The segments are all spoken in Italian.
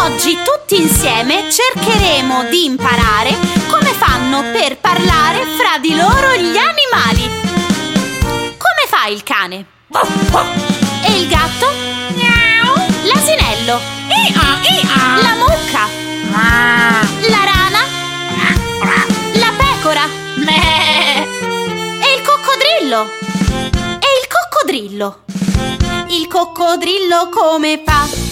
Oggi tutti insieme cercheremo di imparare come fanno per parlare fra di loro gli animali. Come fa il cane? E il gatto? L'asinello? La mucca? La rana? La pecora? E il coccodrillo? E il coccodrillo? Il coccodrillo come fa?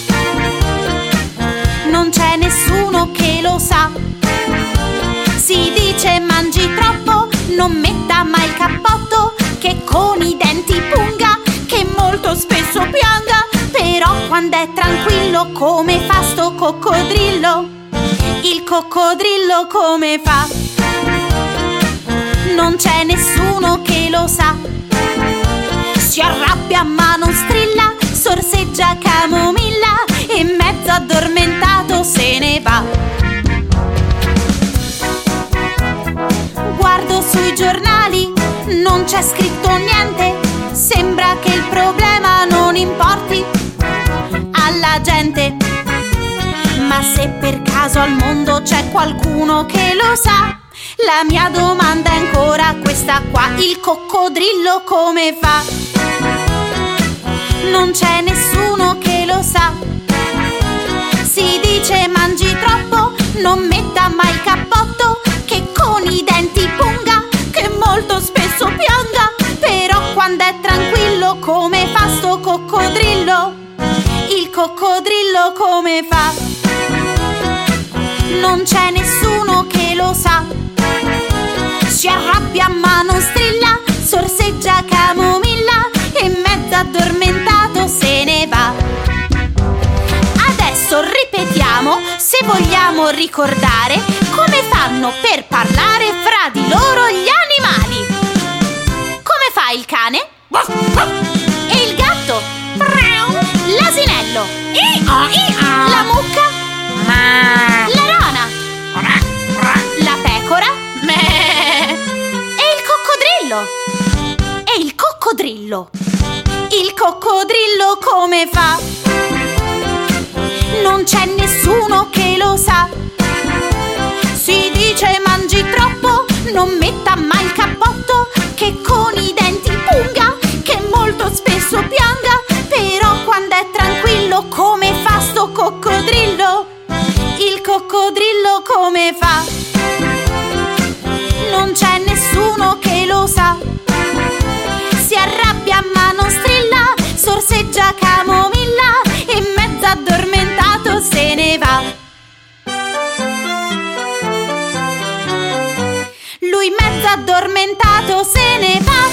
Non metta mai il cappotto, che con i denti punga, che molto spesso pianga. Però quando è tranquillo come fa sto coccodrillo? Il coccodrillo come fa? Non c'è nessuno che lo sa. Si arrabbia ma non strilla, sorseggia camomilla e mezzo addormentato se ne va. C'è scritto niente, sembra che il problema non importi alla gente. Ma se per caso al mondo c'è qualcuno che lo sa, la mia domanda è ancora questa qua, il coccodrillo come fa? Non c'è nessuno che lo sa. Si dice mangi troppo, non metta mai coccodrillo? Il coccodrillo come fa? Non c'è nessuno che lo sa. Si arrabbia ma non strilla, sorseggia camomilla e mezzo addormentato se ne va. Adesso ripetiamo se vogliamo ricordare come fanno per parlare fra di loro gli animali. Come fa il cane? Coccodrillo? E il coccodrillo? Il coccodrillo come fa? Non c'è nessuno che lo sa. Si dice mangi troppo, non metta mai il cappotto, che con i denti punga, che molto spesso pianga. Però quando è tranquillo come fa sto coccodrillo? Il coccodrillo come fa? Non c'è sorseggia camomilla e mezzo addormentato se ne va. Lui mezzo addormentato se ne va.